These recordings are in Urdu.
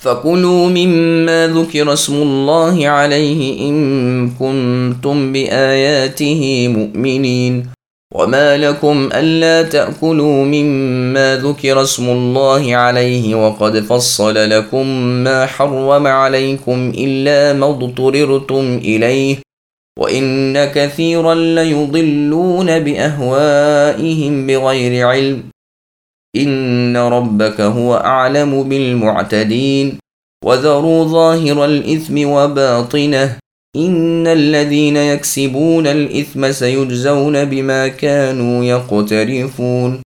فكلوا مما ذكر اسم الله عليه إن كنتم بآياته مؤمنين. وما لكم ألا تأكلوا مما ذكر اسم الله عليه وقد فصل لكم ما حرم عليكم إلا ما اضطررتم إليه. وإن كثيرا ليضلون بأهوائهم بغير علم. ان ربك هو اعلم بالمعتدين وذروا ظاهر الاثم وباطنه ان الذين يكسبون الاثم سيجزون بما كانوا يقترفون۔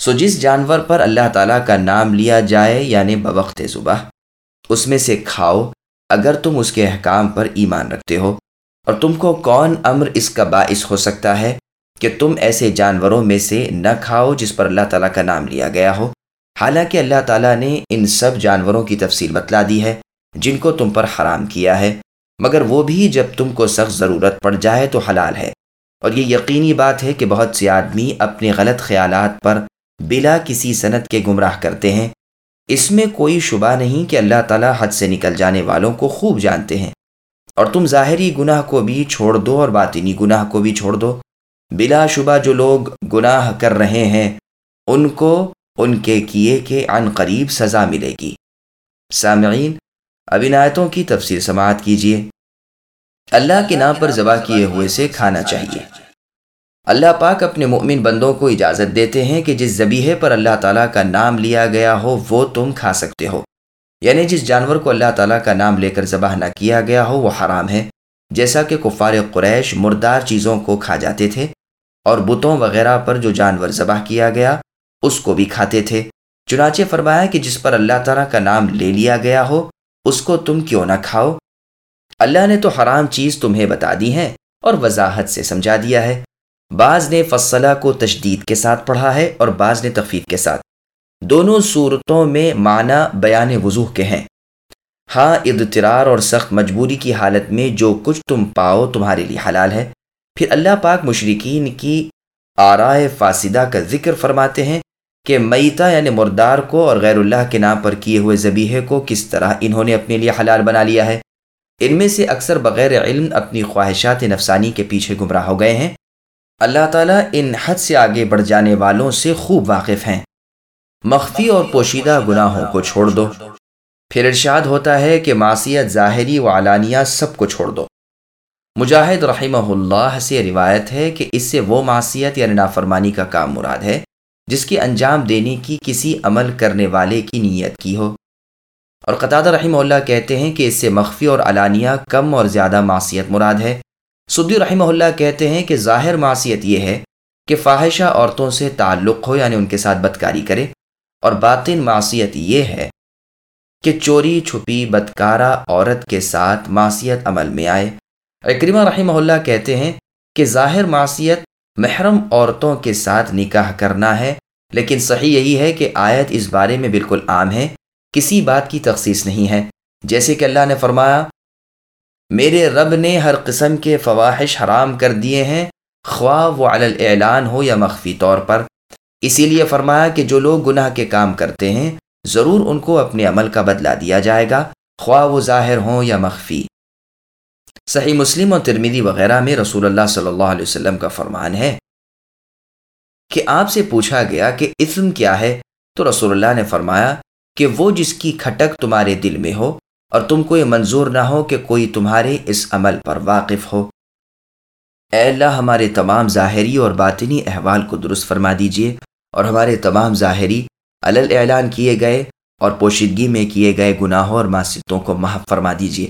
سو جس جانور پر اللہ تعالیٰ کا نام لیا جائے یعنی بوقت صبح، اس میں سے کھاؤ اگر تم اس کے احکام پر ایمان رکھتے ہو۔ اور تم کو کون امر اس کا باعث ہو سکتا ہے؟ کہ تم ایسے جانوروں میں سے نہ کھاؤ جس پر اللہ تعالیٰ کا نام لیا گیا ہو۔ حالانکہ اللہ تعالیٰ نے ان سب جانوروں کی تفصیل بتلا دی ہے جن کو تم پر حرام کیا ہے۔ مگر وہ بھی جب تم کو سخت ضرورت پڑ جائے تو حلال ہے۔ اور یہ یقینی بات ہے کہ بہت سے آدمی اپنے غلط خیالات پر بلا کسی صنعت کے گمراہ کرتے ہیں۔ اس میں کوئی شبہ نہیں کہ اللہ تعالیٰ حد سے نکل جانے والوں کو خوب جانتے ہیں۔ اور تم ظاہری گناہ کو بھی چھوڑ دو اور باطنی گناہ کو بھی چھوڑ دو۔ بلا شبہ جو لوگ گناہ کر رہے ہیں، ان کو ان کے کیے کے عن قریب سزا ملے گی۔ سامعین، اب عنایتوں کی تفسیر سماعت کیجیے اللہ کے نام پر ذبح کیے ہوئے سے کھانا چاہیے۔ اللہ پاک اپنے مؤمن بندوں کو اجازت دیتے ہیں کہ جس ذبیحے پر اللہ تعالیٰ کا نام لیا گیا ہو، وہ تم کھا سکتے ہو۔ یعنی جس جانور کو اللہ تعالیٰ کا نام لے کر ذبح نہ کیا گیا ہو، وہ حرام ہے۔ جیسا کہ کفار قریش مردار چیزوں کو کھا جاتے تھے اور بتوں وغیرہ پر جو جانور ذبح کیا گیا، اس کو بھی کھاتے تھے۔ چنانچہ فرمایا کہ جس پر اللہ تعالیٰ کا نام لے لیا گیا ہو، اس کو تم کیوں نہ کھاؤ؟ اللہ نے تو حرام چیز تمہیں بتا دی ہے اور وضاحت سے سمجھا دیا ہے۔ بعض نے فصلہ کو تشدید کے ساتھ پڑھا ہے اور بعض نے تخفیف کے ساتھ۔ دونوں صورتوں میں معنی بیان وضوح کے ہیں۔ ہاں ادترار اور سخت مجبوری کی حالت میں جو کچھ تم پاؤ تمہارے لیے حلال ہے۔ پھر اللہ پاک مشرقین کی آرائے فاسدہ کا ذکر فرماتے ہیں کہ میتا یعنی مردار کو اور غیر اللہ کے نام پر کیے ہوئے ذبیحے کو کس طرح انہوں نے اپنے لیے حلال بنا لیا ہے۔ ان میں سے اکثر بغیر علم اپنی خواہشات نفسانی کے پیچھے گمراہ ہو گئے ہیں۔ اللہ تعالیٰ ان حد سے آگے بڑھ جانے والوں سے خوب واقف ہیں۔ مخفی اور پوشیدہ گناہوں کو چھوڑ دو۔ پھر ارشاد ہوتا ہے کہ معصیت ظاہری و علانیہ سب کو چھوڑ دو۔ مجاہد رحمہ اللہ سے روایت ہے کہ اس سے وہ معصیت یا نافرمانی کا کام مراد ہے، جس کی انجام دینے کی کسی عمل کرنے والے کی نیت کی ہو۔ اور قطع رحمہ اللہ کہتے ہیں کہ اس سے مخفی اور علانیہ کم اور زیادہ معصیت مراد ہے۔ سدی رحمہ اللہ کہتے ہیں کہ ظاہر معصیت یہ ہے کہ فاحشہ عورتوں سے تعلق ہو یعنی ان کے ساتھ بدکاری کرے۔ اور باطن معصیت یہ ہے کہ چوری، چھپی، بدکارہ عورت کے ساتھ معصیت عمل میں آئے۔ اکریمہ رحمہ اللہ کہتے ہیں کہ ظاہر معصیت محرم عورتوں کے ساتھ نکاح کرنا ہے، لیکن صحیح یہی ہے کہ آیت اس بارے میں بالکل عام ہے، کسی بات کی تخصیص نہیں ہے۔ جیسے کہ اللہ نے فرمایا، میرے رب نے ہر قسم کے فواہش حرام کر دیے ہیں، خواہ و اعلان ہو یا مخفی طور پر۔ اسی لیے فرمایا کہ جو لوگ گناہ کے کام کرتے ہیں، ضرور ان کو اپنے عمل کا بدلہ دیا جائے گا، خواہ و ظاہر ہوں یا مخفی۔ صحیح مسلم اور ترمیدی وغیرہ میں رسول اللہ صلی اللہ علیہ وسلم کا فرمان ہے کہ آپ سے پوچھا گیا کہ اسم کیا ہے، تو رسول اللہ نے فرمایا کہ وہ جس کی کھٹک تمہارے دل میں ہو اور تم کو یہ منظور نہ ہو کہ کوئی تمہارے اس عمل پر واقف ہو۔ اے اللہ، ہمارے تمام ظاہری اور باطنی احوال کو درست فرما دیجیے اور ہمارے تمام ظاہری علل اعلان کیے گئے اور پوشیدگی میں کیے گئے گناہوں اور معصیتوں کو محف فرما دیجیے